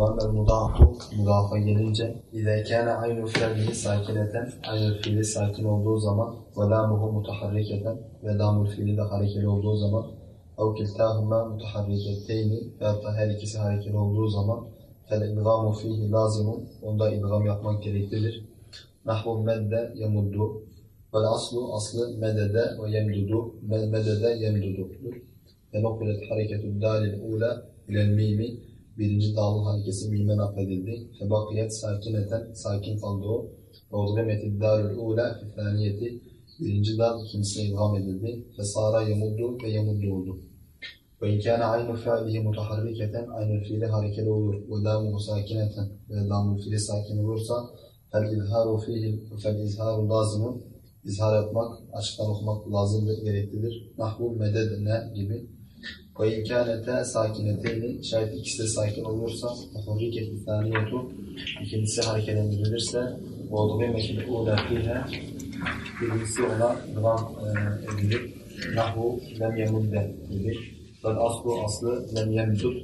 Ve mudafu mudafa gelince İzâ kâne aynı fi'lihi sakineten aynı fiili sakin olduğu zaman lâmuhu mutaharriketen ve lamul fiili de harekeli olduğu zaman ev kiltâhuma mutaharriketteyni veyahut da her ikisi harekeli olduğu zaman idgamu fihi lazimun onda idgam yapmak gereklidir. Nahvu medde yemuddu vel aslu aslı medede ve yemdudu medede yemdududur. Ve nukilet hareketü dalil ula ilel mimi birinci dağlı harekesi mime nakledildi. Febakiyet sakineten sakin kaldı o. Ve udgemetil dalil ula fithaniyeti birinci dal ikincisine ilham edildi. Fesara yemuddu ve yemuddu oldu. Ve inkâne aynı fiilihi mutaharriketen aynı fiili harekeli olur. Ve lamu sakineten ve lamu fiili sakin olursa fel izharu fihi fel izharu lazimun izhar etmek, açıktan okumak lazımdır, gereklidir. Nahvu mededne gibi. Ve imkânete sakineteyni şayet ikisi de sakin olursa hurriketi thaniyetu ikincisi hareketlendirilirse ve udgîmekil ûlâ fîhâ birincisi ona e, edilir. Nahvu lem yemudde gibi. Vel aslu aslı lem yemdud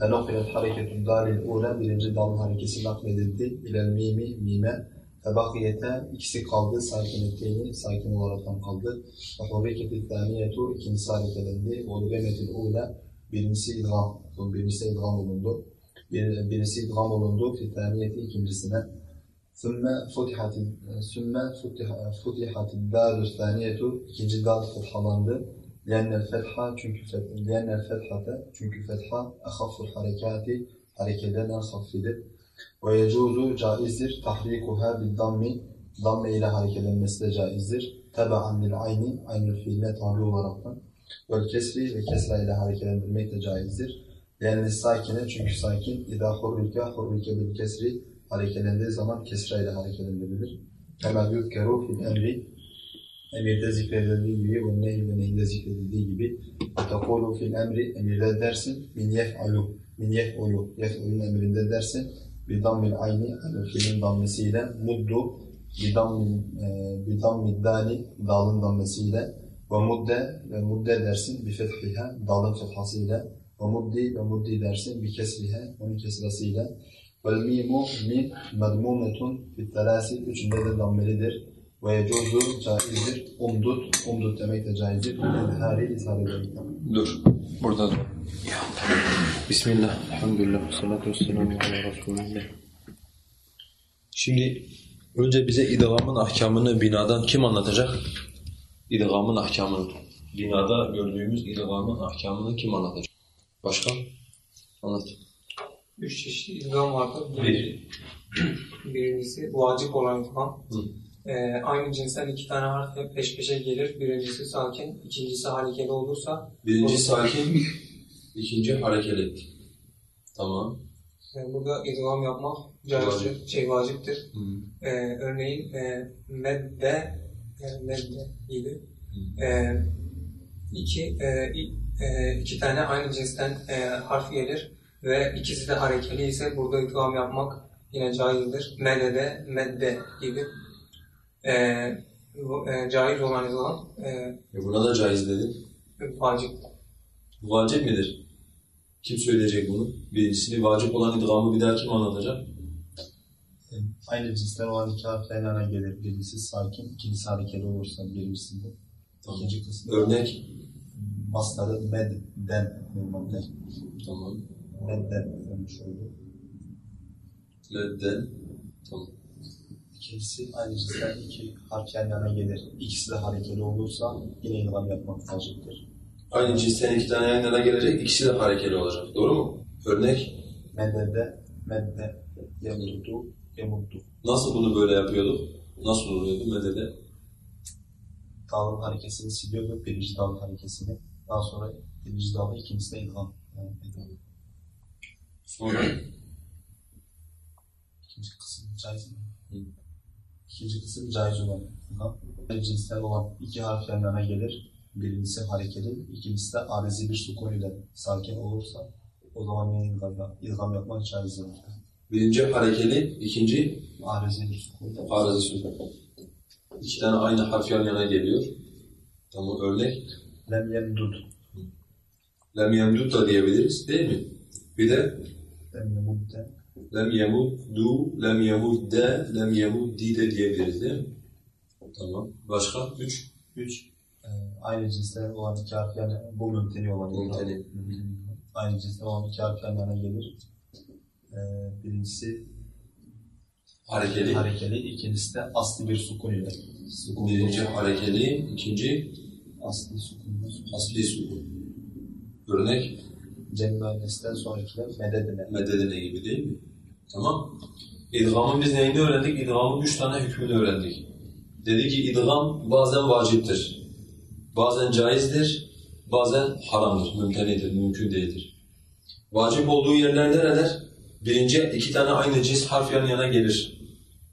ve nukilet hareketun dalil ûlâ birinci dalın harekesi nakledildi. İlel mimi mime Febakiyete ikisi kaldı, sakineteyni sakin olaraktan kaldı. Ve hurriketi thaniyetu ikincisi hareketlendi. Ve udgemetil ula birincisi idgam, birincisi idgam olundu. Bir, birisi idgam olundu, fi thaniyeti ikincisine. Sümme futihati, sümme futihati dalu thaniyetu ikinci dal fethalandı. Lennel fetha çünkü lennel fethate çünkü fetha ahafful harekati hareketlerden haffidir. Ve yecuzu caizdir. Tahrikuha bil dammi damme ile hareketlenmesi de caizdir. Tebe'an lil ayni aynı fiiline tabi olaraktan. Vel kesri ve kesra ile hareketlendirmek de caizdir. Yani sakine çünkü sakin idâ hurrike hurrike bil kesri hareketlendiği zaman kesra ile hareketlendirilir. Temel yudkeru fil emri emirde zikredildiği gibi ve nehi ve nehide zikredildiği gibi tekulu fil emri emirde dersin min yef'alu min yef'ulu yef'ulun emrinde dersin bidammil ayni hani fiilin dammesiyle muddu bidammi e, bidammi dali dalın dammesiyle ve mudde ve mudde dersin bi fethiha dalın fethasıyla ve muddi ve muddi dersin bi kesriha onun kesrasıyla. Vel mimu min medmumetun fit telasi üçünde de dammelidir. Ve yecuzu caizdir umdut umdut demek de caizdir. İzhari izhar ederekten Dur. Burada dur. Bismillah. Elhamdülillah. Salatu vesselamu ala. Şimdi önce bize idgamın ahkamını binadan kim anlatacak? İdgamın ahkamını. Binada gördüğümüz idgamın ahkamını kim anlatacak? Başka? Anlat. Üç çeşit idgam vardır. Bir. Birincisi vacip olan idgam. Hı. Ee, aynı cinsten iki tane harf peş peşe gelir. Birincisi sakin, ikincisi harekeli olursa Birinci sakin, ikinci harekeli. Tamam. e, burada idgam yapmak caizdir, şey vaciptir. Hı. Ee, örneğin e, medde, yani medde gibi Hı. e, iki, e, e, iki tane aynı cinsten e, harf gelir ve ikisi de harekeli ise burada idgam yapmak yine caizdir. Medede, medde gibi e, e, caiz olan idgam e, E buna da caiz dedin. vacip. Bu vacip midir? Kim söyleyecek bunu? Birincisini vacip olan idgamı bir daha kim anlatacak? Aynı cinsten olan iki harf yan yana gelir. Birisi sakin, ikincisi hareketli olursa birincisinde. Tamam. İkinci kısmı Örnek. mastarı medden normalde. Tamam. Medden olmuş oldu. Ledden. Tamam. İkincisi aynı cinsten iki harf yan yana gelir. İkisi de hareketli olursa yine ilgam yapmak vaciptir. Aynı cinsten iki tane yan yana gelecek, ikisi de harekeli olacak. Doğru mu? Örnek. Medede, medde, yemuddu, yemuddu. Nasıl bunu böyle yapıyorduk? Nasıl oluyordu medede? Dağın harekesini siliyordu, birinci dağın harekesini. Daha sonra birinci dağda ikincisine yani ediyordu. Sonra. İkinci kısım caiz mi? İkinci kısım caiz. Aynı cinsten olan iki harf yan yana gelir. Birincisi harekeli, ikincisi de arizi bir sukun ile sakin olursa o zaman yine ilgam, ilgam yapmak caizdir. Birinci harekeli, ikinci Arizi bir sukun. arızı sükun. İki tane aynı harf yan yana geliyor. Tamam örnek. Lem yemdud. Lem yemdut da diyebiliriz değil mi? Bir de Lem yemudde. Lem yemuddu, lem yemudde, lem yemuddi de diyebiliriz değil mi? Tamam. Başka? Üç. Üç. E, aynı cinsten olan iki harf yani bu mümteni olan. Mümteni. Aynı cinsten olan iki harf yan yana gelir. E, birincisi Harekeli. harekeli, ikincisi de asli bir sukun ile. Sukun Birinci harekeli, ikinci asli sukun. asli sukun. Örnek Cem sonrakiler mededine. mededine gibi değil mi? Tamam. İdgamın biz neyini öğrendik? İdgamın üç tane hükmünü öğrendik. Dedi ki idgam bazen vaciptir, bazen caizdir, bazen haramdır, mümtenidir, mümkün değildir. Vacip olduğu yerler nereler? Birinci iki tane aynı cins harf yan yana gelir.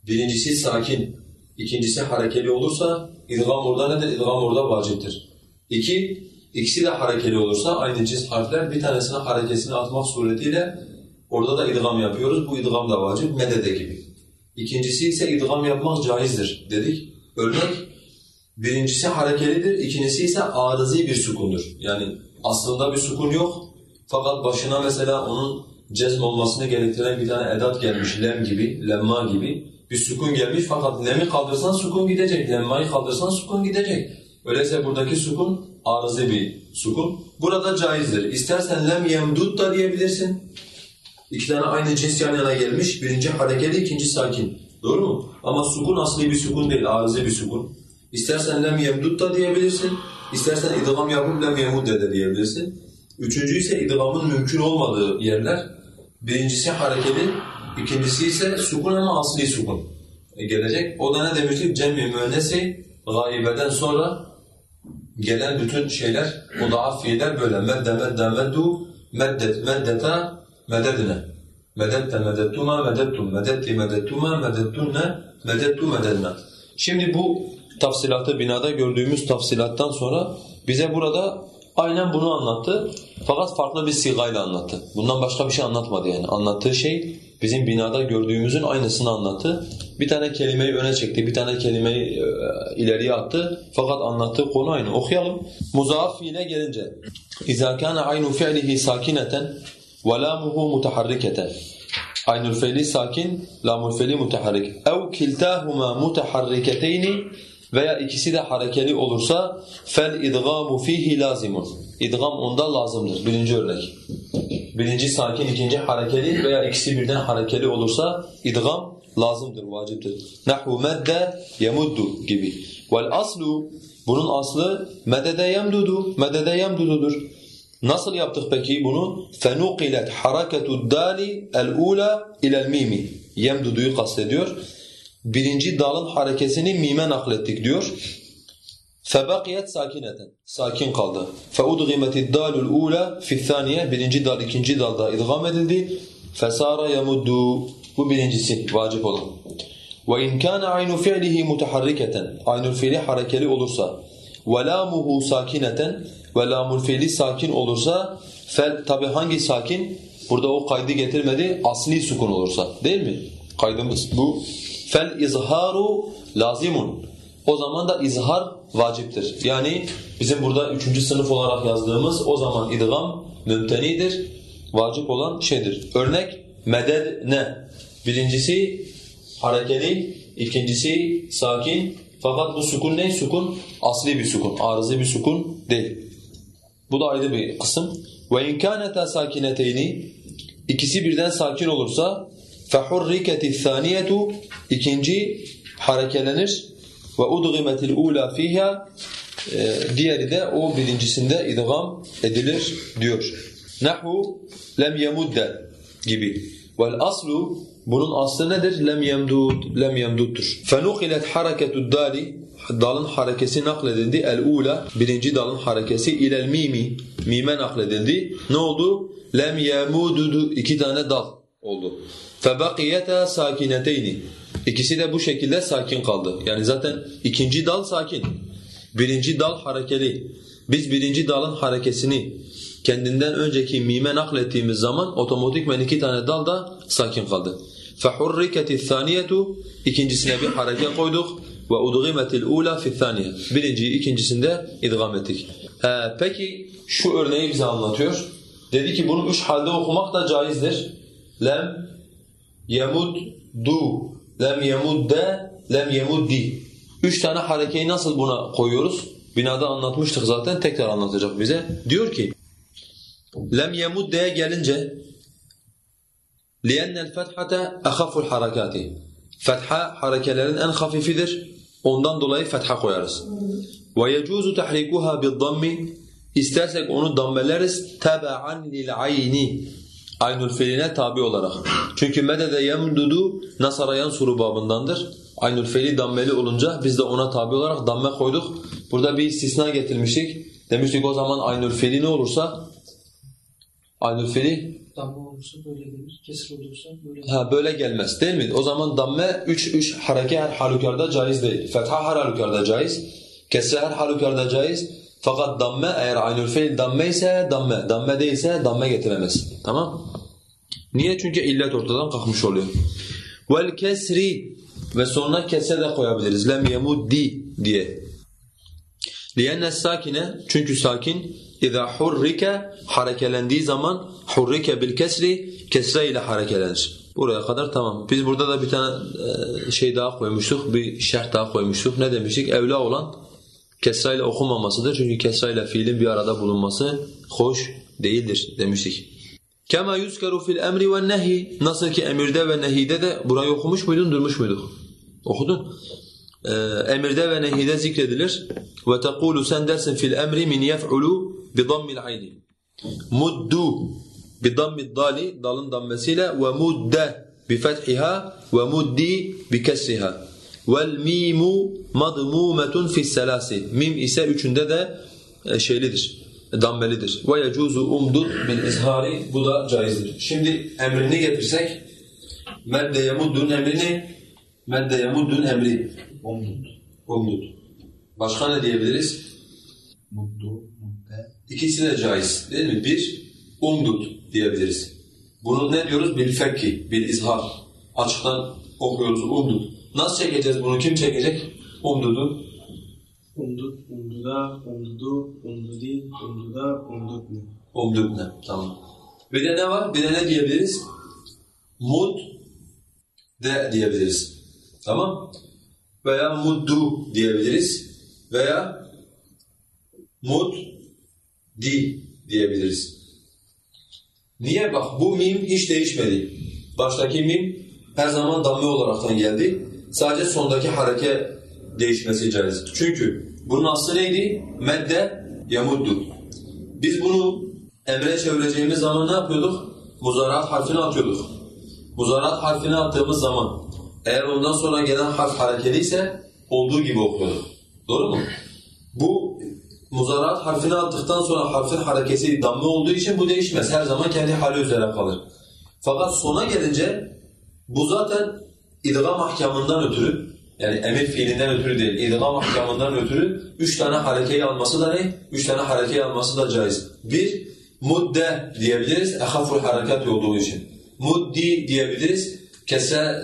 Birincisi sakin, ikincisi harekeli olursa idgam orada nedir? İdgam orada vaciptir. İki, ikisi de harekeli olursa aynı cins harfler bir tanesine harekesini atmak suretiyle orada da idgam yapıyoruz. Bu idgam da vacip, medede gibi. İkincisi ise idgam yapmak caizdir dedik. Örnek, birincisi harekelidir, ikincisi ise arızi bir sukundur. Yani aslında bir sukun yok fakat başına mesela onun cezm olmasını gerektiren bir tane edat gelmiş, lem gibi, lemma gibi bir sukun gelmiş fakat lemi kaldırsan sukun gidecek, lemmayı kaldırsan sukun gidecek. Öyleyse buradaki sukun arızi bir sukun. Burada caizdir. İstersen lem yemdud da diyebilirsin. İki tane aynı cins yan yana gelmiş. Birinci harekeli, ikinci sakin. Doğru mu? Ama sukun asli bir sukun değil, arızi bir sukun. İstersen lem yemdud da diyebilirsin. İstersen idgam yapıp lem yemudde de diyebilirsin. Üçüncü ise idgamın mümkün olmadığı yerler. Birincisi harekeli, ikincisi ise sukun ama asli sukun e, gelecek. O da ne demiştik? Cem-i müennesi gaibeden sonra gelen bütün şeyler, mudaaf fiiller böyle. Medde, medde, meddu, meddet, meddeta, mededine. Medette, medettuma, medettum, medetti, medettuma, medettunne, medettu, mededne. Şimdi bu tafsilatı binada gördüğümüz tafsilattan sonra bize burada aynen bunu anlattı. Fakat farklı bir sigayla anlattı. Bundan başka bir şey anlatmadı yani. Anlattığı şey bizim binada gördüğümüzün aynısını anlattı. Bir tane kelimeyi öne çekti, bir tane kelimeyi e, ileriye attı. Fakat anlattığı konu aynı. Okuyalım. Muzaaf fiile gelince. اِذَا كَانَ عَيْنُ فِعْلِهِ سَاكِنَةً وَلَامُهُ مُتَحَرِّكَةً Aynül feili sakin, lamul feili mutaharrik. Ev kiltahuma mutaharriketeyni veya ikisi de harekeli olursa fel idgamu fihi lazimun. İdgam onda lazımdır. Birinci örnek. birinci sakin, ikinci harekeli veya ikisi birden harekeli olursa idgam lazımdır, vaciptir. Nahu medde yemuddu gibi. Vel aslu bunun aslı medede yemdudu, medede yemdududur. Nasıl yaptık peki bunu? Fenuqilet hareketu dali el-ula ila'l mimi. Kastediyor. Birinci dalın hareketini mime naklettik diyor. Febakiyet sakineten. Sakin kaldı. Feudgimeti dalul ula fi saniye. Birinci dal ikinci dalda idgam edildi. Fesara yamuddu. Bu birincisi vacip olan. Ve in kana aynu fi'lihi mutaharriketen. Aynul fiili harekeli olursa. Ve lamuhu sakineten. Ve lamul fiili sakin olursa. Fel tabi hangi sakin? Burada o kaydı getirmedi. Asli sukun olursa. Değil mi? Kaydımız bu. Fel izharu lazimun. O zaman da izhar vaciptir. Yani bizim burada üçüncü sınıf olarak yazdığımız o zaman idgam mümtenidir. Vacip olan şeydir. Örnek meded ne? Birincisi harekeli, ikincisi sakin. Fakat bu sukun ne? Sukun asli bir sukun, arızi bir sukun değil. Bu da ayrı bir kısım. Ve in kaneta sakineteyni ikisi birden sakin olursa fehurriketi thaniyetu ikinci harekelenir ve udgimetil ula fiha diğeri de o birincisinde idgam edilir diyor. Nahu lem yemudde gibi. Vel aslu bunun aslı nedir? Lem yemdud, lem yemduddur. Fenukilet hareketud dali dalın harekesi nakledildi. El-ula birinci dalın harekesi ilel mimi mime nakledildi. Ne oldu? Lem yemududu iki tane dal oldu. Febaqiyeta sakineteyni İkisi de bu şekilde sakin kaldı. Yani zaten ikinci dal sakin. Birinci dal harekeli. Biz birinci dalın harekesini kendinden önceki mime naklettiğimiz zaman otomatikmen iki tane dal da sakin kaldı. فَحُرِّكَتِ الثَّانِيَةُ İkincisine bir hareket koyduk. ve udgimetil ula fi thaniye. Birinciyi ikincisinde idgam ettik. He, peki şu örneği bize anlatıyor. Dedi ki bunu üç halde okumak da caizdir. lem yemuddu, lem yemudde, lem yemuddi. Üç tane harekeyi nasıl buna koyuyoruz? Binada anlatmıştık zaten, tekrar anlatacak bize. Diyor ki, lem yemudde'ye gelince لِيَنَّ الْفَتْحَةَ اَخَفُ الْحَرَكَاتِ Fetha harekelerin en hafifidir. Ondan dolayı fetha koyarız. وَيَجُوزُ تَحْرِيكُهَا بِالضَّمِّ İstersek onu dammeleriz تَبَعًا لِلْعَيْنِ Aynül fiiline tabi olarak. Çünkü medede yemdudu nasara yansuru babındandır. Aynül fiili dammeli olunca biz de ona tabi olarak damme koyduk. Burada bir istisna getirmiştik. Demiştik o zaman aynül fiili ne olursa aynül fiili Damla olursa böyle gelir, kesir olursa böyle gelir. Ha böyle gelmez değil mi? O zaman damme 3 3 hareke her halükarda caiz değil. Fetha her halükarda caiz. Kesre her halükarda caiz. Fakat damme eğer aynül fiil damme ise damme, damme değilse damme getiremez. Tamam? Niye? Çünkü illet ortadan kalkmış oluyor. Vel kesri ve sonuna kese de koyabiliriz. Lem yemuddi diye. لِيَنَّ sakine çünkü sakin اِذَا hurrike harekelendiği zaman hurrike bil kesri kesre ile harekelenir. Buraya kadar tamam. Biz burada da bir tane e, şey daha koymuştuk, bir şerh daha koymuştuk. Ne demiştik? Evla olan kesra ile okunmamasıdır. Çünkü kesra ile fiilin bir arada bulunması hoş değildir demiştik. Kema yuzkaru fil emri ve nehi. Nasıl ki emirde ve nehide de burayı okumuş muydun, durmuş muyduk? Okudun. Ee, emirde ve nehide zikredilir. Ve tekulu sen dersin fil emri min yef'ulu bi dammil ayni. Muddu bi dammid dali dalın dammesiyle ve mudde bi fethiha ve muddi bi kesriha. Vel mimu madmumetun fi selasi. Mim ise üçünde de e, şeylidir, dammelidir. Ve yecuzu umdud bil izhari. Bu da caizdir. Şimdi emrini getirsek medde yemuddun emrini medde yemuddun emri Umdud. umdud. Başka ne diyebiliriz? Muddu, mudde. İkisi de caiz değil mi? Bir, umdud diyebiliriz. Bunu ne diyoruz? Bil fekki, bil izhar. Açıktan okuyoruz umdud. Nasıl çekeceğiz bunu? Kim çekecek? Umdudu. Umdud, umduda, umdudu, umdudi, umduda, umdudni. Umdud ne? Tamam. Bir de ne var? Bir de ne diyebiliriz? Mud de diyebiliriz. Tamam? Veya muddu diyebiliriz. Veya mud di diyebiliriz. Niye? Bak bu mim hiç değişmedi. Baştaki mim her zaman damme olaraktan geldi. Sadece sondaki hareke değişmesi caiz. Çünkü bunun aslı neydi? Medde yamuddu. Biz bunu emre çevireceğimiz zaman ne yapıyorduk? Muzaraat harfini atıyorduk. Muzaraat harfini attığımız zaman eğer ondan sonra gelen harf harekeliyse olduğu gibi okuyorduk. Doğru mu? Bu muzaraat harfini attıktan sonra harfin hareketi damme olduğu için bu değişmez. Her zaman kendi hali üzere kalır. Fakat sona gelince bu zaten idgam ahkamından ötürü yani emir fiilinden ötürü değil, idgam ahkamından ötürü üç tane harekeyi alması da ne? Üç tane harekeyi alması da caiz. Bir, mudde diyebiliriz, ehaful harekat olduğu için. Muddi diyebiliriz, kese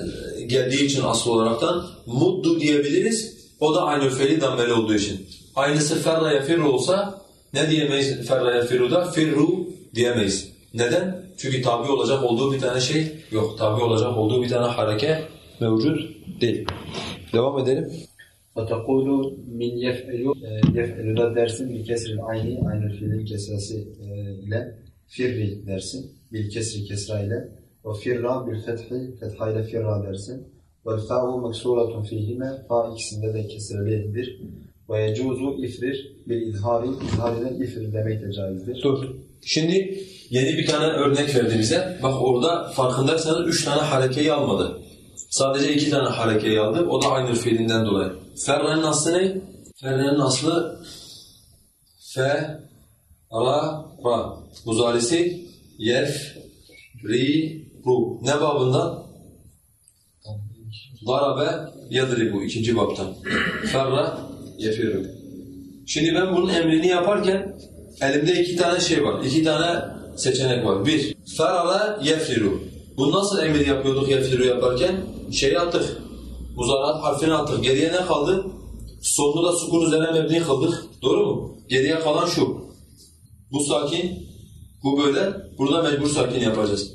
geldiği için asıl olaraktan. Muddu diyebiliriz, o da aynı feili dammeli olduğu için. Aynısı ferra yefirru olsa ne diyemeyiz ferra yefirru'da? Firru diyemeyiz. Neden? Çünkü tabi olacak olduğu bir tane şey yok. Tabi olacak olduğu bir tane hareke mevcut değil. Devam edelim. وَتَقُولُ min yef'elu yef'elu da dersin bil kesrin ayni aynı fiilin kesrası e, ile firri dersin bil kesri kesra ile ve firra bil fethi fetha ile firra dersin ve fa'u meksuratun fihime fa ikisinde de kesrelidir ve yecuzu ifrir bil izhari izhar ile ifrir demek de caizdir. Dur. Şimdi yeni bir tane örnek verdi bize. Bak orada farkındaysanız üç tane harekeyi almadı. Sadece iki tane harekeyi aldı. O da aynı fiilinden dolayı. Ferre'nin aslı ne? Ferre'nin aslı fe, ra, ra. Muzarisi yef, ri, ru. Ne babından? Darabe, yadribu. ikinci babtan. Ferra, yefirru. Şimdi ben bunun emrini yaparken elimde iki tane şey var. iki tane seçenek var. Bir, ferara yefriru. Bu nasıl emir yapıyorduk yefriru yaparken? Şeyi attık. Muzarat harfini attık. Geriye ne kaldı? Sonunu da sukun üzerine mebni kıldık. Doğru mu? Geriye kalan şu. Bu sakin, bu böyle. Burada mecbur sakin yapacağız.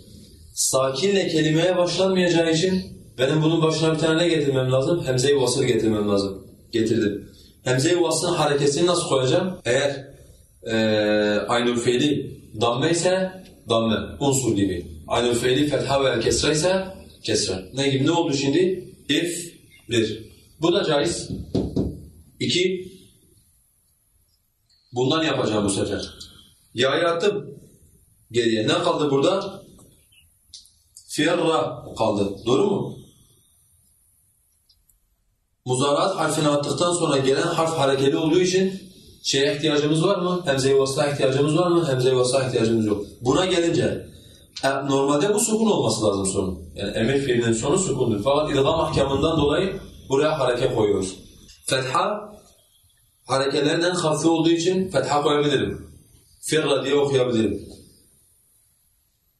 sakinle kelimeye başlanmayacağı için benim bunun başına bir tane ne getirmem lazım? Hemze-i vasıl getirmem lazım. Getirdim. Hemze-i vasılın hareketini nasıl koyacağım? Eğer eee aynül fiili damme ise damme, unsur gibi. Aynül fiili fetha veya kesra ise kesra. Ne gibi? Ne oldu şimdi? If, bir. Bu da caiz. İki, bundan yapacağım bu sefer. Ya'yı attım geriye. Ne kaldı burada? Fiyarra kaldı. Doğru mu? Muzaraat harfini attıktan sonra gelen harf harekeli olduğu için şeye ihtiyacımız var mı? Hemze-i ihtiyacımız var mı? Hemze-i ihtiyacımız yok. Buna gelince normalde bu sukun olması lazım sonu. Yani emir fiilinin sonu sukundur. Fakat idgam ahkamından dolayı buraya hareke koyuyoruz. Fetha harekelerin en hafif olduğu için fetha koyabilirim. Firra diye okuyabilirim.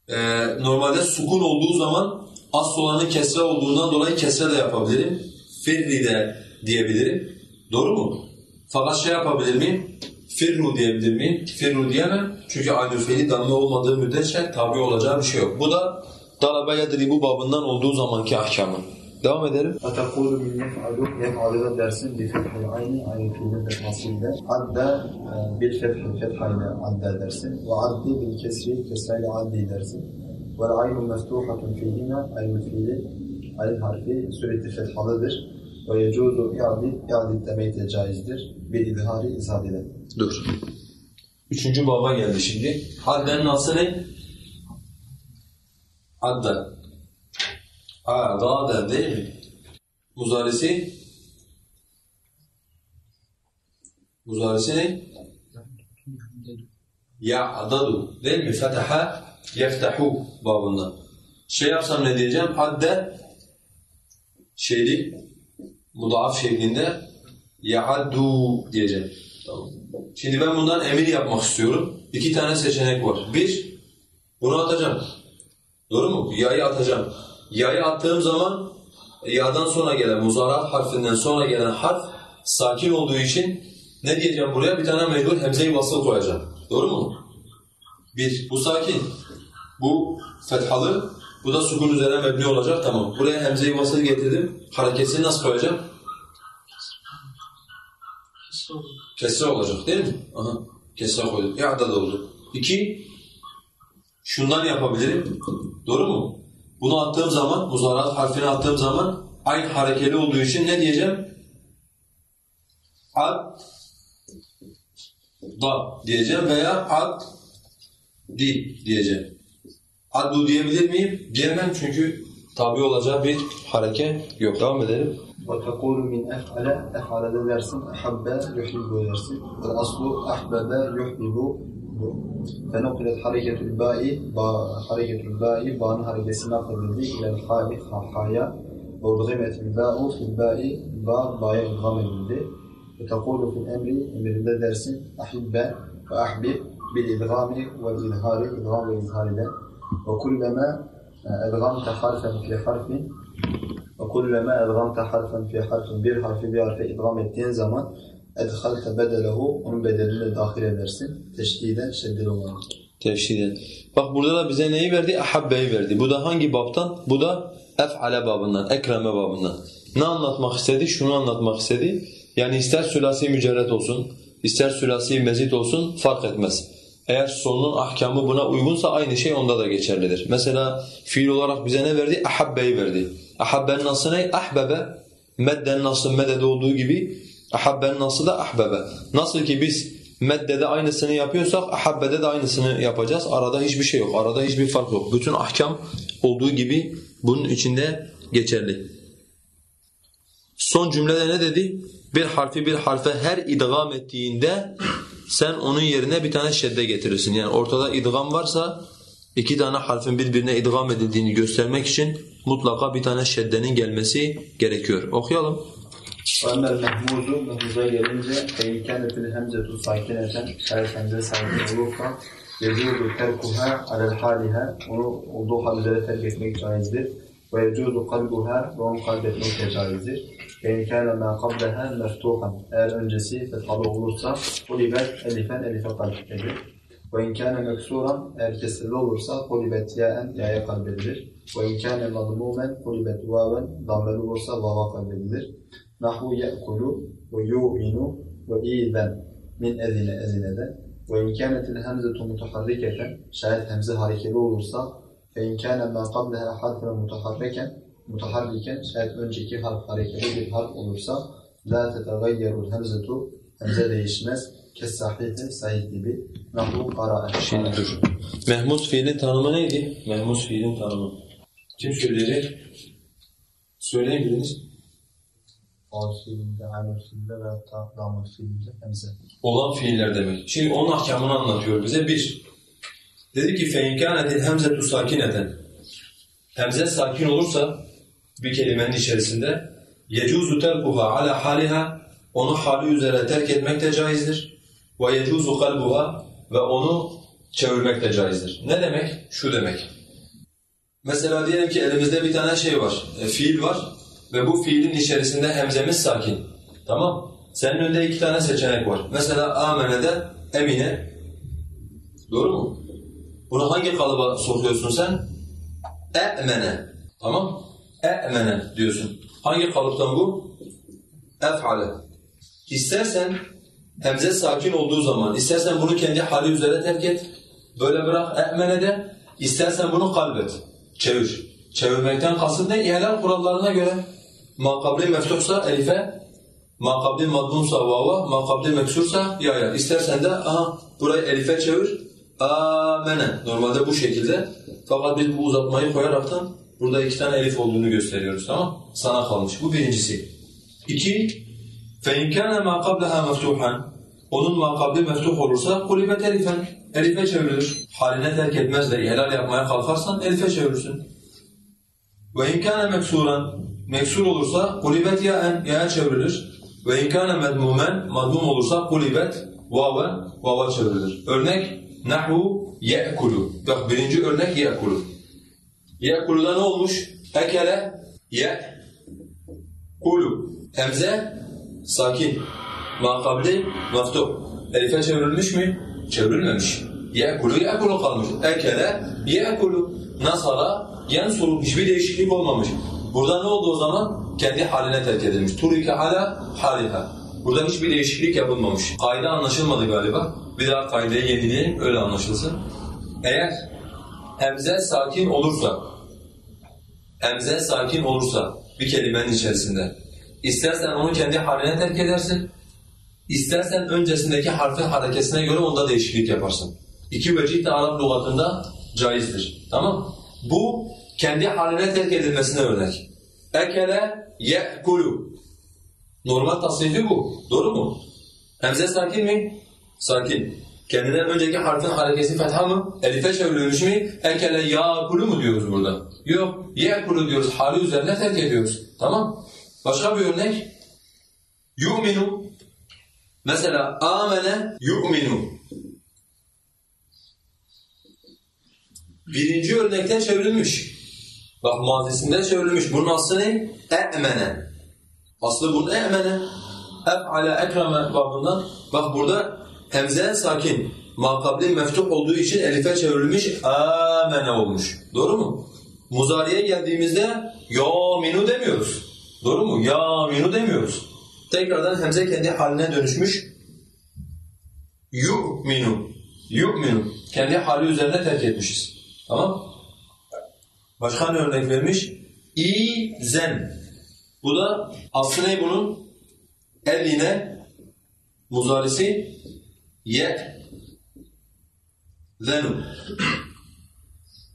Ee, normalde sukun olduğu zaman asıl olanın kesre olduğundan dolayı kesre de yapabilirim. Firri de diyebilirim. Doğru mu? Fakat şey yapabilir miyim? Firru diyebilir miyim? Firru diyemem. Çünkü aynı fiili damla olmadığı müddetçe tabi olacağı bir şey yok. Bu da dalabe yadribu babından olduğu zamanki ahkamı. Devam edelim. Atakulu min yef'alu yef'alu da dersin bi fethil ayni ayetinin tefasinde adda e, bir fethil fethayla adda dersin ve addi bil kesri kesrayla addi dersin ve aynu meftuhatun fihine aynı fiili ayın harfi sürekli fethalıdır ve yecuzu yadi yadi demek de caizdir bir ilhari izad ile. Dur. Üçüncü baba geldi şimdi. Adden nasıl ne? Adda. A'da değil mi? Muzarisi? Muzarisi ne? Ya'dadu değil mi? Fetaha yeftahu babından. Şey yapsam ne diyeceğim? Adde şeyli mudaaf şeklinde ya'addu diyeceğim. Şimdi ben bundan emir yapmak istiyorum. İki tane seçenek var. Bir, bunu atacağım. Doğru mu? Ya'yı atacağım. Ya'yı attığım zaman ya'dan sonra gelen, muzarat harfinden sonra gelen harf sakin olduğu için ne diyeceğim buraya? Bir tane mecbur hemze-i vasıl koyacağım. Doğru mu? Bir, bu sakin. Bu fethalı. Bu da sukun üzerine mebni olacak. Tamam. Buraya hemze-i vasıl getirdim. Hareketini nasıl koyacağım? Kesre olacak değil mi? Aha. Kesre koyduk. İ'da da oldu. İki, şundan yapabilirim. Doğru mu? Bunu attığım zaman, muzarat harfini attığım zaman aynı harekeli olduğu için ne diyeceğim? Ad da diyeceğim veya ad di diyeceğim. Addu diyebilir miyim? Diyemem çünkü tabi olacağı bir hareket yok. Devam edelim. وتقول من أفعل أفعل dersin أحب يحب dersin والأصل أحبب يحبب فنقلت حركة الباء با حركة الباء بان harekesi nakledildi إلى الحاء حايا وأدغمت الباء في الباء با باء إدغام وتقول في الأمر emrinde dersin أحب وأحبب بالإدغام والإظهار إدغام والإظهار وكلما أدغمت حرفا في حرف وكلما أدغمت حرفا في حرف bir harfi bir harfe idgam ettiğin zaman edhalte bedelehu onun bedelini dahil edersin. Teşdiden şeddeli olarak. Tevşiden. Bak burada da bize neyi verdi? Ahabbe'yi verdi. Bu da hangi babtan? Bu da ef'ale babından, ekreme babından. Ne anlatmak istedi? Şunu anlatmak istedi. Yani ister sülasi mücerret olsun, ister sülasi mezit olsun fark etmez. Eğer sonunun ahkamı buna uygunsa aynı şey onda da geçerlidir. Mesela fiil olarak bize ne verdi? Ahabbe'yi verdi. Ahabbe'nin nasıl ne? Ahbebe. Meddenin nasıl meddede olduğu gibi ahabbenin nasıl da ahbebe. Nasıl ki biz meddede aynısını yapıyorsak ahabbede de aynısını yapacağız. Arada hiçbir şey yok. Arada hiçbir fark yok. Bütün ahkam olduğu gibi bunun içinde geçerli. Son cümlede ne dedi? Bir harfi bir harfe her idgam ettiğinde sen onun yerine bir tane şedde getirirsin. Yani ortada idgam varsa iki tane harfin birbirine idgam edildiğini göstermek için mutlaka bir tane şeddenin gelmesi gerekiyor. Okuyalım. وَاَمَّا الْمَحْمُودُ Mehmuza gelince فَاِنْ كَانَتِ الْهَمْزَةُ سَاكِنَةً Eğer hemze sakin olursa يَجُودُ تَرْكُهَا عَلَى الْحَالِهَا Onu olduğu hal üzere terk etmek caizdir. وَيَجُودُ قَلْبُهَا Ve onu kalbetmek de caizdir. فَاِنْ كَانَ مَا قَبْلَهَا مَفْتُوحًا Eğer öncesi fethalı olursa قُلِبَتْ elifen elife kalp edilir. ve in kâne meksuran eğer kesirli olursa kulibet yaen yaya kalbedilir. Ve in kâne madmumen kulibet vaven dammeli olursa vava kalbedilir. Nahu ye'kulu ve yu'minu ve i'zen min ezine ezineden. Ve in kânetil hemzetu mutaharriketen şayet hemze harekeli olursa fe in kâne ma qableha harfen mutaharriken mutaharriken şayet önceki harf harekeli bir harf olursa la tetegayyeru hemzetu hemze değişmez Kessahbetin sayı gibi. Mehmud kara Şimdi dur. Mehmuz fiilin tanımı neydi? Mehmuz fiilin tanımı. Kim söyleyecek? Söyleyin biriniz. Olan fiiller demek. Şimdi onun ahkamını anlatıyor bize. Bir, dedi ki feinkânetil hemzetu sakineten. Hemze sakin olursa bir kelimenin içerisinde yecuzu terkuha ala haliha onu hali üzere terk etmek de caizdir. وَيَجُوزُ قَلْبُهَا Ve onu çevirmek de caizdir. Ne demek? Şu demek. Mesela diyelim ki elimizde bir tane şey var, e, fiil var ve bu fiilin içerisinde hemzemiz sakin. Tamam? Senin önünde iki tane seçenek var. Mesela amene'de emine. Doğru mu? Bunu hangi kalıba sokuyorsun sen? E'mene. Tamam? E'mene diyorsun. Hangi kalıptan bu? Ef'ale. İstersen hemze sakin olduğu zaman, istersen bunu kendi hali üzere terk et. Böyle bırak e'mene de. İstersen bunu kalbet. Çevir. Çevirmekten kasıt ne? İhlal kurallarına göre. Makabli meftuhsa elife, makabli madmumsa vava, makabli meksursa ya ya. İstersen de aha burayı elife çevir. Amene. Normalde bu şekilde. Fakat biz bu uzatmayı koyaraktan burada iki tane elif olduğunu gösteriyoruz tamam Sana kalmış. Bu birincisi. İki, فَاِنْ كَانَ مَا قَبْلَهَا مَفْتُوحًا Onun makabli meftuh olursa kulibet elifen. Elife çevrilir. Haline terk etmez de ihlal yapmaya kalkarsan elife çevirirsin. وَاِنْ كَانَ مَكْسُورًا Meksur olursa kulibet yaen yaya çevrilir. Ve inkâne medmumen madmum olursa kulibet vaven vava çevrilir. Örnek nahu ye'kulu. Bak birinci örnek ye'kulu. Ye'kulu'da ne olmuş? Ekele ye kulu. Hemze sakin. Makabli maftuh. Elife çevrilmiş mi? Çevrilmemiş. Ye'kulu ye'kulu kalmış. Ekele ye'kulu. Nasara yensuru. Hiçbir değişiklik olmamış. Burada ne oldu o zaman? Kendi haline terk edilmiş. Turike ala haliha. Burada hiçbir değişiklik yapılmamış. Kaide anlaşılmadı galiba. Bir daha kaideyi yenileyelim, öyle anlaşılsın. Eğer hemze sakin olursa, hemze sakin olursa bir kelimenin içerisinde, istersen onu kendi haline terk edersin, istersen öncesindeki harfin harekesine göre onda değişiklik yaparsın. İki vecih de Arap lügatında caizdir. Tamam Bu kendi haline terk edilmesine örnek. Ekele ye'kulu. Normal tasnifi bu. Doğru mu? Hemze sakin mi? Sakin. Kendinden önceki harfin harekesi fetha mı? Elife çevrilmiş mi? Ekele ya'kulu mu diyoruz burada? Yok. Ye'kulu diyoruz. Hali üzerine terk ediyoruz. Tamam. Başka bir örnek. Yu'minu. Mesela amene yu'minu. Birinci örnekte çevrilmiş. Bak mazisinde çevrilmiş. Bunun aslı ne? E'mene. Aslı bunun e'mene. Ef'ale ekreme babından. Bak burada hemze sakin. Makabli meftuh olduğu için elife çevrilmiş. Amene olmuş. Doğru mu? Muzariye geldiğimizde yaminu demiyoruz. Doğru mu? Yaminu demiyoruz. Tekrardan hemze kendi haline dönüşmüş. Yu'minu. Yu'minu. Kendi hali üzerine terk etmişiz. Tamam Başka ne örnek vermiş? İzen. Bu da aslı ne bunun? Eline muzarisi ye zenu.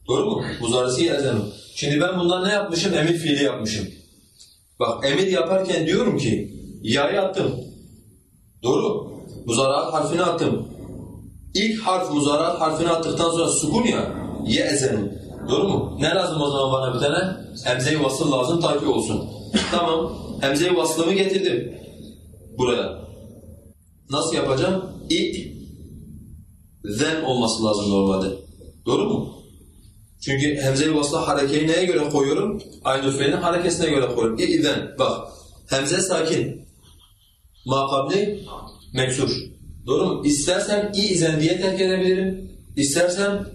Doğru mu? Muzarisi ye zenu. Şimdi ben bundan ne yapmışım? Emir fiili yapmışım. Bak emir yaparken diyorum ki ya'yı attım. Doğru. Muzaraat harfini attım. İlk harf muzaraat harfini attıktan sonra sukun ya ye zenu. Doğru mu? Ne lazım o zaman bana bir tane? Hemze-i vasıl lazım takip olsun. tamam. Hemze-i vaslımı getirdim. Buraya. Nasıl yapacağım? İ zen olması lazım normalde. Doğru mu? Çünkü hemze-i vasla harekeyi neye göre koyuyorum? Aynı fiilin harekesine göre koyuyorum. İ'den bak. Hemze sakin. Makabli meksur. Doğru mu? İstersen izen diye terk edebilirim. İstersen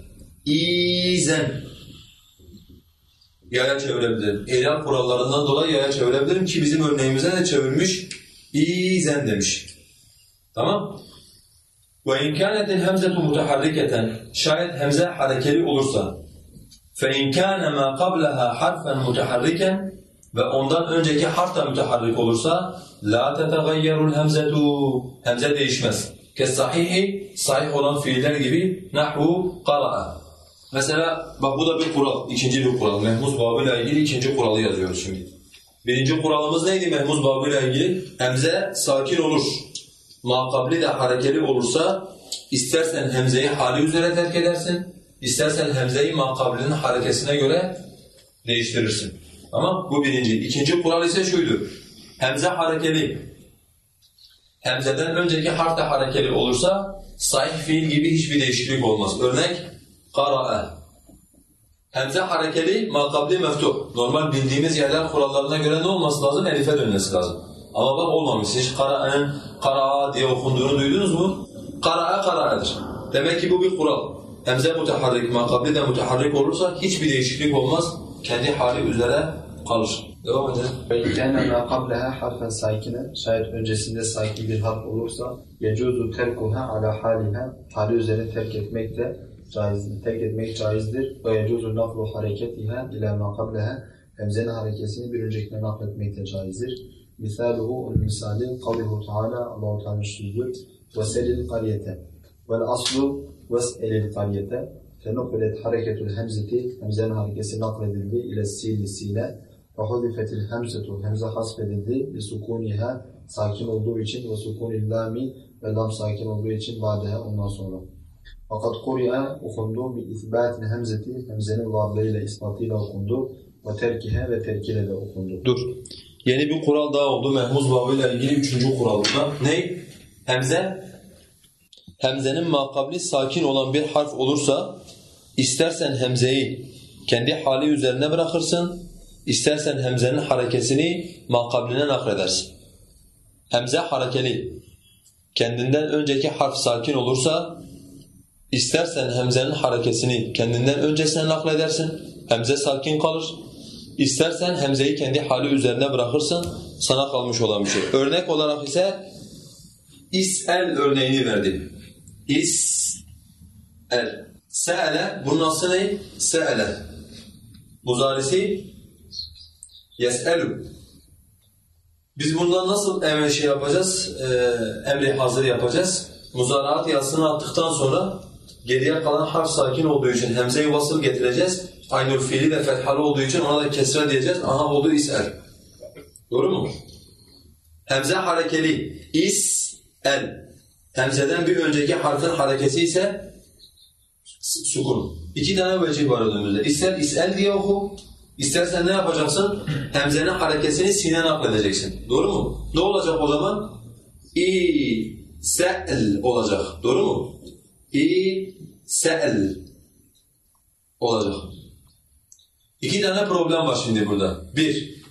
izen yaya çevirebilirim. İlan kurallarından dolayı yaya çevirebilirim ki bizim örneğimize de çevirmiş izen demiş. Tamam? Ve imkânetin hemzetu mutaharriketen şayet hemze harekeli olursa فَاِنْ كَانَ مَا قَبْلَهَا حَرْفًا مُتَحَرِّكًا ve ondan önceki harf da müteharrik olursa la tetagayyarul hemzetu hemze değişmez. Kes sahihi sahih olan fiiller gibi nahvu qara'a. Mesela bak bu da bir kural, ikinci bir kural. Mehmuz babıyla ilgili ikinci kuralı yazıyoruz şimdi. Birinci kuralımız neydi Mehmuz babıyla ilgili? Hemze sakin olur. Makabli de harekeli olursa istersen hemzeyi hali üzere terk edersin, istersen hemzeyi makablinin harekesine göre değiştirirsin. Tamam? Bu birinci. İkinci kural ise şuydu. Hemze harekeli. Hemzeden önceki harf de harekeli olursa sahih fiil gibi hiçbir değişiklik olmaz. Örnek qara'a. Hemze harekeli, makabli meftuh. Normal bildiğimiz yerler kurallarına göre ne olması lazım? Elife dönmesi lazım. Ama bak olmamış. Hiç qara'nın qara'a diye okunduğunu duydunuz mu? Qara'a qara'adır. Demek ki bu bir kural Hemze muteharrik, makabli de muteharrik olursa hiçbir değişiklik olmaz. Kendi hali üzere kalır. Devam edelim. وَاِنْ كَانَ مَا قَبْلَهَا حَرْفًا سَاكِنًا Şayet öncesinde sakin bir harf olursa يَجُوزُ تَرْكُهَا عَلَى حَالِهَا Hali üzerine terk etmek de caizdir. Terk etmek caizdir. وَيَجُوزُ نَقْلُ حَرَكَتِهَا اِلَى مَا قَبْلَهَا Hemzenin harekesini bir öncekine nakletmek de caizdir. Misaluhu, onun misali kavluhu Teala Allah-u Teala'nın sözü وَسَلِ الْقَرْيَةَ وَالْأَصْلُ Ves'elil kariyete fenuklet hareketül hemzeti hemzenin harekesi nakledildi ile sili sine ve hudifetil hemzetu hemze hasfedildi ve sukuniha sakin olduğu için ve sukunil lami ve lam sakin olduğu için badehe ondan sonra. Fakat Kur'an okundu bir isbatin hemzeti hemzenin varlığıyla ispatıyla okundu ve terkihe ve terkiyle de okundu. Dur. Yeni bir kural daha oldu. Mehmuz babıyla ilgili üçüncü kuralında. Ne? Hemze Hemzenin makabli sakin olan bir harf olursa istersen hemzeyi kendi hali üzerine bırakırsın, istersen hemzenin harekesini makabline nakledersin. Hemze harekeli. Kendinden önceki harf sakin olursa istersen hemzenin harekesini kendinden öncesine nakledersin, hemze sakin kalır. İstersen hemzeyi kendi hali üzerine bırakırsın, sana kalmış olan bir şey. Örnek olarak ise is'el örneğini verdi. İs'el. Se'ele, bunun aslı ne? Se'ele. Muzarisi yes'elu. Biz bundan nasıl emre şey yapacağız? Ee, emri hazır yapacağız. Muzaraat yazısını attıktan sonra geriye kalan harf sakin olduğu için hemze-i vasıl getireceğiz. Aynur fiili de fethalı olduğu için ona da kesre diyeceğiz. Aha oldu is'el. Doğru mu? Hemze harekeli. İs-el. Hemzeden bir önceki harfin harekesi ise sukun. İki tane vecih var önümüzde. İster is'el diye oku, istersen ne yapacaksın? Hemzenin harekesini sine nakledeceksin. Doğru mu? Ne olacak o zaman? İ-se'l olacak. Doğru mu? İ-se'l olacak. İki tane problem var şimdi burada. Bir,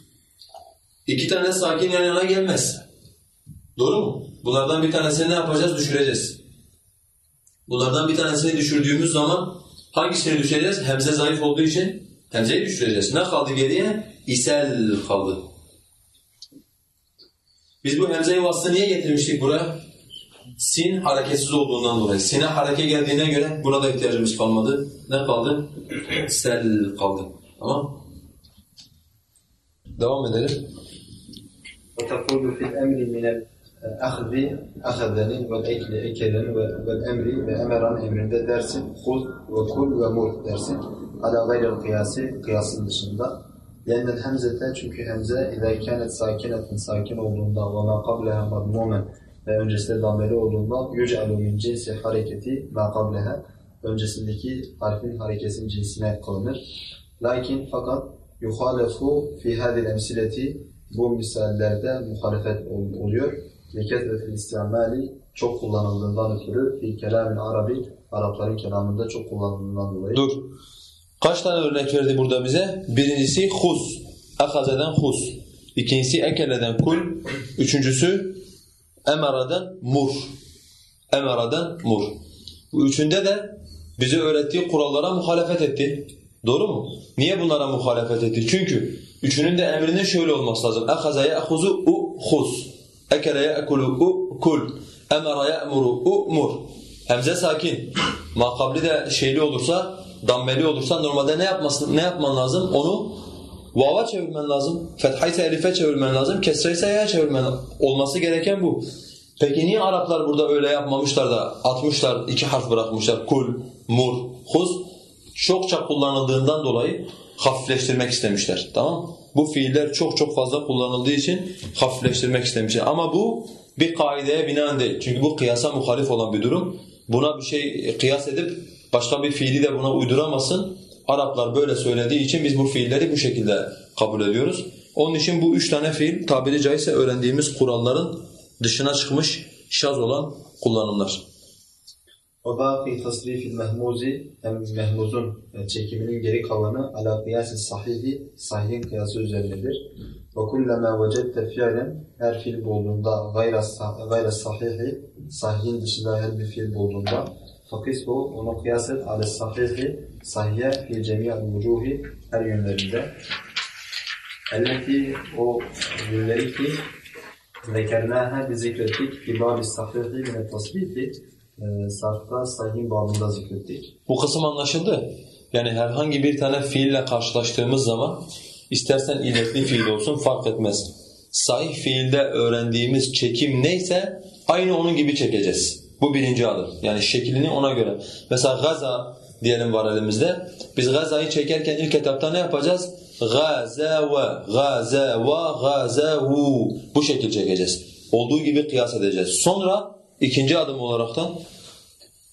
iki tane sakin yan yana gelmez. Doğru mu? Bunlardan bir tanesini ne yapacağız? Düşüreceğiz. Bunlardan bir tanesini düşürdüğümüz zaman hangisini düşüreceğiz? Hemze zayıf olduğu için hemzeyi düşüreceğiz. Ne kaldı geriye? İsel kaldı. Biz bu hemze-i vaslı niye getirmiştik buraya? Sin hareketsiz olduğundan dolayı. Sine hareke geldiğine göre burada ihtiyacımız kalmadı. Ne kaldı? Sel kaldı. Tamam Devam edelim. وتقول في الأمر من ahzi ahzeni ve ekli ekeleni ve emri ve emeran emrinde dersin kul ve kul ve mur dersin ala gayrı kıyası kıyasın dışında Lennel hemzete çünkü hemze ile kânet sakinetin sakin olduğunda ve ma kableha madmumen ve öncesinde dameli olduğunda yüc'alu min cinsi hareketi ma kableha öncesindeki harfin harekesinin cinsine kılınır. Lakin fakat yuhalefu fi hadil emsileti bu misallerde muhalefet oluyor. Leketretil istimali çok kullanıldığından ötürü fi kelamin arabi Arapların kelamında çok kullanıldığından dolayı. Dur. Kaç tane örnek verdi burada bize? Birincisi hus. Akazeden hus. İkincisi ekeleden kul. Üçüncüsü emareden mur. Emaradan mur. Bu üçünde de bize öğrettiği kurallara muhalefet etti. Doğru mu? Niye bunlara muhalefet etti? Çünkü üçünün de emrinin şöyle olması lazım. اَخَزَ يَأْخُزُ اُخُزْ Ekele ye'kulu kul. Emere ye'muru umur. Hemze sakin. Makabli de şeyli olursa, dammeli olursa normalde ne yapmasın, ne yapman lazım? Onu vava çevirmen lazım. Fethaysa elife çevirmen lazım. Kesreyse ya'ya çevirmen. Olması gereken bu. Peki niye Araplar burada öyle yapmamışlar da atmışlar, iki harf bırakmışlar. Kul, mur, huz. Çokça kullanıldığından dolayı hafifleştirmek istemişler. Tamam Bu fiiller çok çok fazla kullanıldığı için hafifleştirmek istemişler. Ama bu bir kaideye binaen değil. Çünkü bu kıyasa muhalif olan bir durum. Buna bir şey kıyas edip başka bir fiili de buna uyduramazsın. Araplar böyle söylediği için biz bu fiilleri bu şekilde kabul ediyoruz. Onun için bu üç tane fiil tabiri caizse öğrendiğimiz kuralların dışına çıkmış şaz olan kullanımlar. وَبَاقِي تَصْرِيفِ الْمَهْمُوزِ hem mehmuzun yani çekiminin geri kalanı ala kıyas sahihi sahihin kıyası üzerindedir. وَكُلَّمَا وَجَدْتَ فِعْلًا her fiil bulduğunda gayra, sah- gayra sahihi sahihin dışında her bir fiil bulduğunda fakis bu onu kıyas et ala sahihi sahiye fi cemi'al vucuhi her yönlerinde. Elleti o yönleri ki zekernâhe biz zikrettik kibâb-i sahihi mine tasbihi e, sarfta sahih babında zikrettik. Bu kısım anlaşıldı. Yani herhangi bir tane fiille karşılaştığımız zaman istersen illetli fiil olsun fark etmez. Sahih fiilde öğrendiğimiz çekim neyse aynı onun gibi çekeceğiz. Bu birinci adım. Yani şeklini ona göre. Mesela gaza diyelim var elimizde. Biz gazayı çekerken ilk etapta ne yapacağız? Gazave, gazave, gazavu. Bu şekil çekeceğiz. Olduğu gibi kıyas edeceğiz. Sonra ikinci adım olaraktan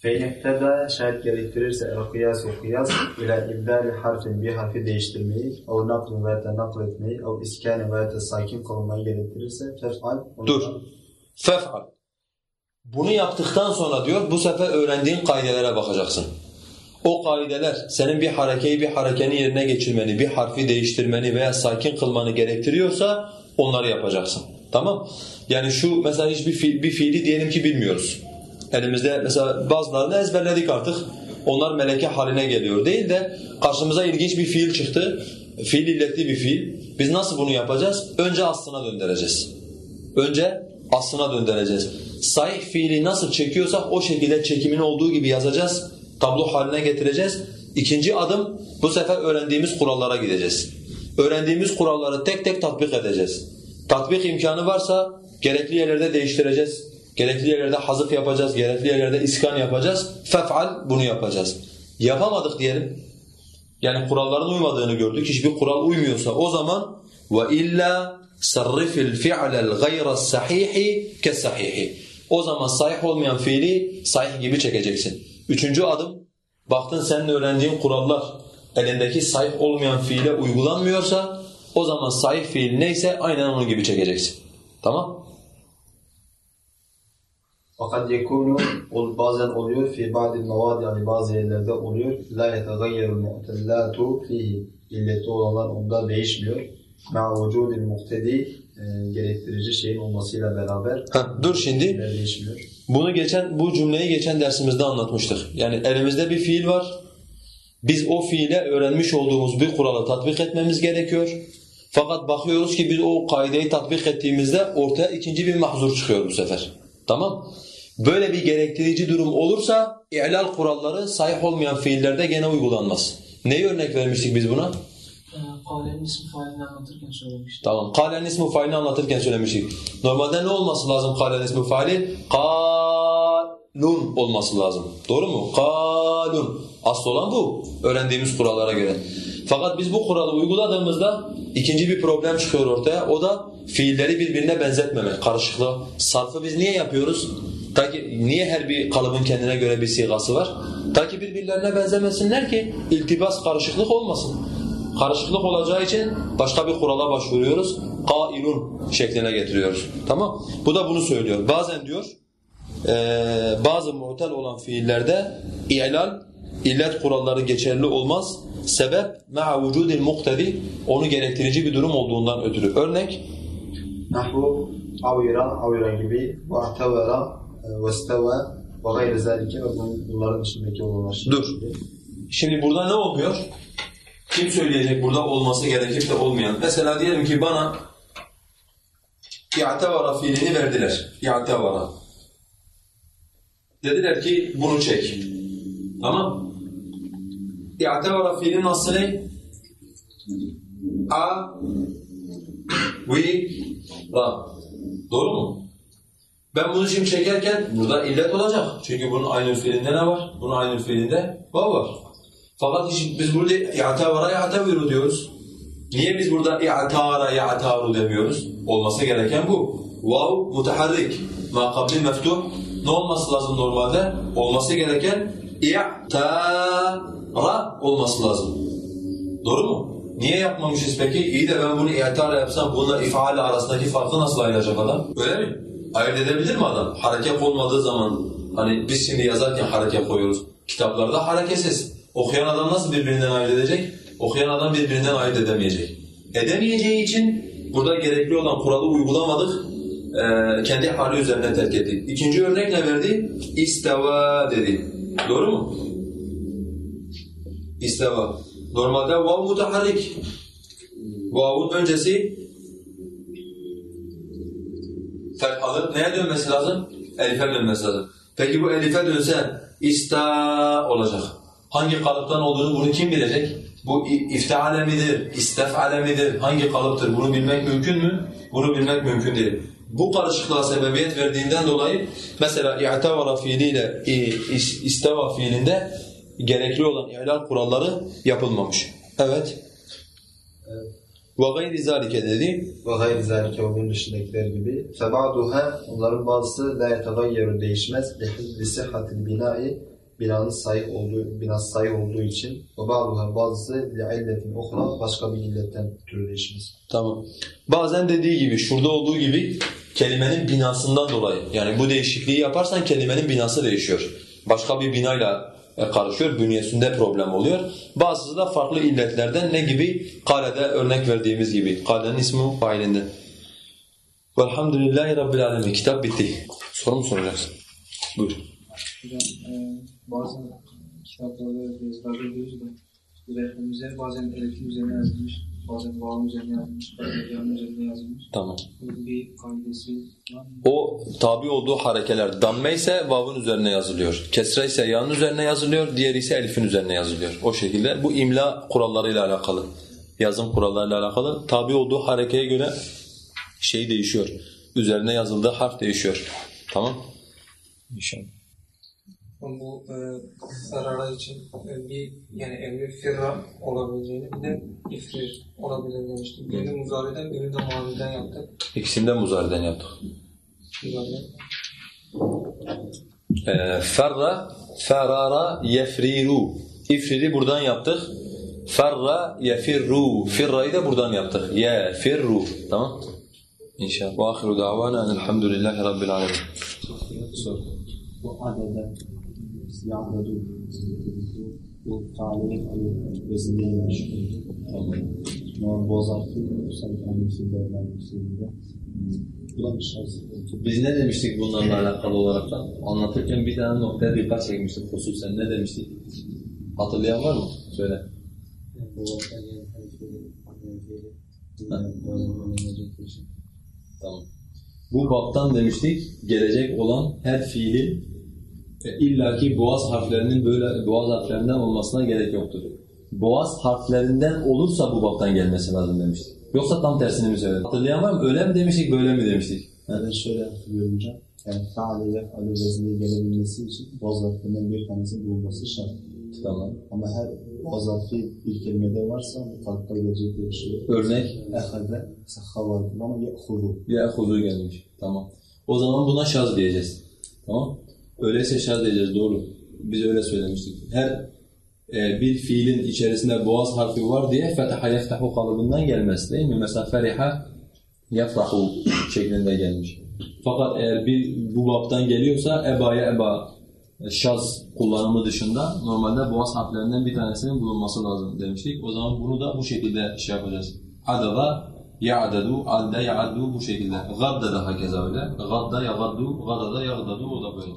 Feynekteda şayet gerektirirse el kıyas ve kıyas ile ibdali harfin bir harfi değiştirmeyi o nakl veya da nakl etmeyi o iskane veya da sakin kılmayı gerektirirse fef'al Dur. Fef'al. Bunu yaptıktan sonra diyor bu sefer öğrendiğin kaidelere bakacaksın. O kaideler senin bir harekeyi bir harekenin yerine geçirmeni, bir harfi değiştirmeni veya sakin kılmanı gerektiriyorsa onları yapacaksın. Tamam? Yani şu mesela hiçbir fiil, bir fiili diyelim ki bilmiyoruz. Elimizde mesela bazılarını ezberledik artık. Onlar meleke haline geliyor değil de karşımıza ilginç bir fiil çıktı. Fiil illetli bir fiil. Biz nasıl bunu yapacağız? Önce aslına döndüreceğiz. Önce aslına döndüreceğiz. Sahih fiili nasıl çekiyorsak o şekilde çekimin olduğu gibi yazacağız. Tablo haline getireceğiz. İkinci adım bu sefer öğrendiğimiz kurallara gideceğiz. Öğrendiğimiz kuralları tek tek tatbik edeceğiz. Tatbik imkanı varsa gerekli yerlerde değiştireceğiz. Gerekli yerlerde hazıf yapacağız, gerekli yerlerde iskan yapacağız. Fef'al bunu yapacağız. Yapamadık diyelim. Yani kuralların uymadığını gördük. Hiçbir kural uymuyorsa o zaman ve illa sarrifil fi'lel gayra sahihi ke sahihi. O zaman sahih olmayan fiili sahih gibi çekeceksin. Üçüncü adım baktın senin öğrendiğin kurallar elindeki sahih olmayan fiile uygulanmıyorsa o zaman sahih fiil neyse aynen onun gibi çekeceksin. Tamam? Fakat yekunu bazen oluyor fi ba'dil mevadi yani bazı yerlerde oluyor. La yetegayyeru mu'tellatu fihi. İlleti olanlar onda değişmiyor. Ma vücudil muhtedi e, gerektirici şeyin olmasıyla beraber Ha, dur şimdi. değişmiyor. Bunu geçen bu cümleyi geçen dersimizde anlatmıştık. Yani elimizde bir fiil var. Biz o fiile öğrenmiş olduğumuz bir kuralı tatbik etmemiz gerekiyor. Fakat bakıyoruz ki biz o kaideyi tatbik ettiğimizde ortaya ikinci bir mahzur çıkıyor bu sefer. Tamam? Böyle bir gerektirici durum olursa i'lal kuralları sahih olmayan fiillerde gene uygulanmaz. Neyi örnek vermiştik biz buna? Ee, Kalenin ismi failini anlatırken söylemiştim. Tamam. Kalenin ismi failini anlatırken söylemiştik. Normalde ne olması lazım kalenin ismi faili? Kalun olması lazım. Doğru mu? Kalun. Asıl olan bu. Öğrendiğimiz kurallara göre. Fakat biz bu kuralı uyguladığımızda ikinci bir problem çıkıyor ortaya. O da fiilleri birbirine benzetmemek, karışıklığı. Sarfı biz niye yapıyoruz? Ta ki, niye her bir kalıbın kendine göre bir sigası var? Ta ki birbirlerine benzemesinler ki iltibas, karışıklık olmasın. Karışıklık olacağı için başka bir kurala başvuruyoruz. Kailun şekline getiriyoruz. Tamam? Bu da bunu söylüyor. Bazen diyor eee, bazı muhtel olan fiillerde i'lal illet kuralları geçerli olmaz. Sebep ma'a vücudil muktedi onu gerektirici bir durum olduğundan ötürü. Örnek Nahvu avira, avira gibi ve atevera ve steve Ve gayri zâlike ve bun- bunların dışındaki olanlar. Dur. Şimdi burada ne olmuyor? Kim söyleyecek burada olması gerekip de olmayan? Mesela diyelim ki bana i'tevara fiilini verdiler. İ'tevara. Dediler ki bunu çek. Tamam. İ'tevara fiilin aslı ne? A vi ra. Doğru mu? Ben bunu şimdi çekerken burada illet olacak. Çünkü bunun aynı fiilinde ne var? Bunun aynı fiilinde vav var. Fakat biz burada i'tavara i'taviru diyoruz. Niye biz burada i'tara i'taru demiyoruz? Olması gereken bu. Vav mutaharrik. Ma kabli meftuh. Ne olması lazım normalde? Olması gereken i'tara olması lazım. Doğru mu? Niye yapmamışız peki? İyi de ben bunu i'tara yapsam bununla ifale arasındaki farkı nasıl ayıracak adam? Öyle mi? Ayırt edebilir mi adam? Hareket olmadığı zaman hani biz şimdi yazarken hareket koyuyoruz. Kitaplarda hareketsiz. Okuyan adam nasıl birbirinden ayırt edecek? Okuyan adam birbirinden ayırt edemeyecek. Edemeyeceği için burada gerekli olan kuralı uygulamadık. Ee, kendi hali üzerine terk ettik. İkinci örnek ne verdi? İsteva dedi. Doğru mu? İsteva. Normalde vav mutaharrik. Vav'un öncesi fethalı. Neye dönmesi lazım? Elife dönmesi lazım. Peki bu elife dönse ista olacak. Hangi kalıptan olduğunu bunu kim bilecek? Bu iftiale midir, istefale midir, hangi kalıptır bunu bilmek mümkün mü? Bunu bilmek mümkün değil. Bu karışıklığa sebebiyet verdiğinden dolayı mesela i'tavara fiiliyle isteva fiilinde gerekli olan ihlal kuralları yapılmamış. Evet. Ve gayri zalike dedi. Ve gayri zâlike ve bunun dışındakiler gibi. Feba'duha onların bazısı la yetagayyeru değişmez. Li sihhatil binai binanın sahih olduğu, binası sahih olduğu için. Ve ba'duha bazısı li illetin ukhra başka bir illetten türü değişmez. Tamam. Bazen dediği gibi, şurada olduğu gibi kelimenin binasından dolayı. Yani bu değişikliği yaparsan kelimenin binası değişiyor. Başka bir binayla karışıyor, bünyesinde problem oluyor. Bazısı da farklı illetlerden ne gibi? Kale'de örnek verdiğimiz gibi. Kale'nin ismi failinde. Velhamdülillahi Rabbil Alemin. Kitap bitti. Soru mu soracaksın? Buyur. Hocam e, bazen kitaplarda yazılarda görüyoruz da rehberimize bazen elifin üzerine yazılmış, bazen vavun üzerine yazılmış, bazen üzerine yazılmış. Tamam. Bunun bir kaidesi var mı? O tabi olduğu harekeler. Damme ise vavun üzerine yazılıyor. Kesre ise yağın üzerine yazılıyor. Diğeri ise elifin üzerine yazılıyor. O şekilde bu imla kurallarıyla alakalı. Yazım kurallarıyla alakalı. Tabi olduğu harekeye göre şey değişiyor. Üzerine yazıldığı harf değişiyor. Tamam? İnşallah. Bu e, zarara için e, bir yani emri firra olabileceğini bir de ifrir olabilir demiştim. Birini muzariden birini de maniden yaptık. İkisini de muzariden yaptık. Muzariden. Ee, ferra, ferara, yefriru. İfriri buradan yaptık. Ferra, yefirru. Firra'yı da buradan yaptık. Yefirru. Tamam? İnşallah. Ve ahiru davana enelhamdülillahi rabbil alemin. bu adede yağladı bu tarihin alı vezineyi meşgul. Yani bozartı sanki annesi bir şans. Biz ne demiştik bunlarla alakalı olarak da? Anlatırken bir tane noktaya dikkat çekmiştik hususen. Ne demiştik? Hatırlayan var mı? Söyle. Tamam. Bu baptan demiştik, gelecek olan her fiilin e, illaki boğaz harflerinin böyle boğaz harflerinden olmasına gerek yoktur. Boğaz harflerinden olursa bu baptan gelmesi lazım demiştik. Yoksa tam tersini mi söyledik? Hatırlayan var mı? Öyle mi demiştik, böyle mi demiştik? Ben şöyle hatırlıyorum hocam. Yani faale yef'alu veznine gelebilmesi için boz harfinden bir tanesinin bulunması şart. Tamam. Ama her boz harfi bir kelimede varsa tatlı gelecek bir şey. Örnek Ehade, sahha vardır ama ye'hudu. huzu gelmiş. Tamam. O zaman buna şaz diyeceğiz. Tamam. Öyleyse şaz diyeceğiz doğru. Biz öyle söylemiştik. Her e, bir fiilin içerisinde boğaz harfi var diye fetaha yeftahu kalıbından gelmez değil mi? Mesela feriha yefrahu şeklinde gelmiş. Fakat eğer bir bu baptan geliyorsa ebaya eba e, şaz kullanımı dışında normalde boğaz harflerinden bir tanesinin bulunması lazım demiştik. O zaman bunu da bu şekilde şey yapacağız. Adada ya'dadu, adda ya'addu bu şekilde. Gadda da hakeza öyle. Gadda yagaddu, gadada yagdadu o da böyle.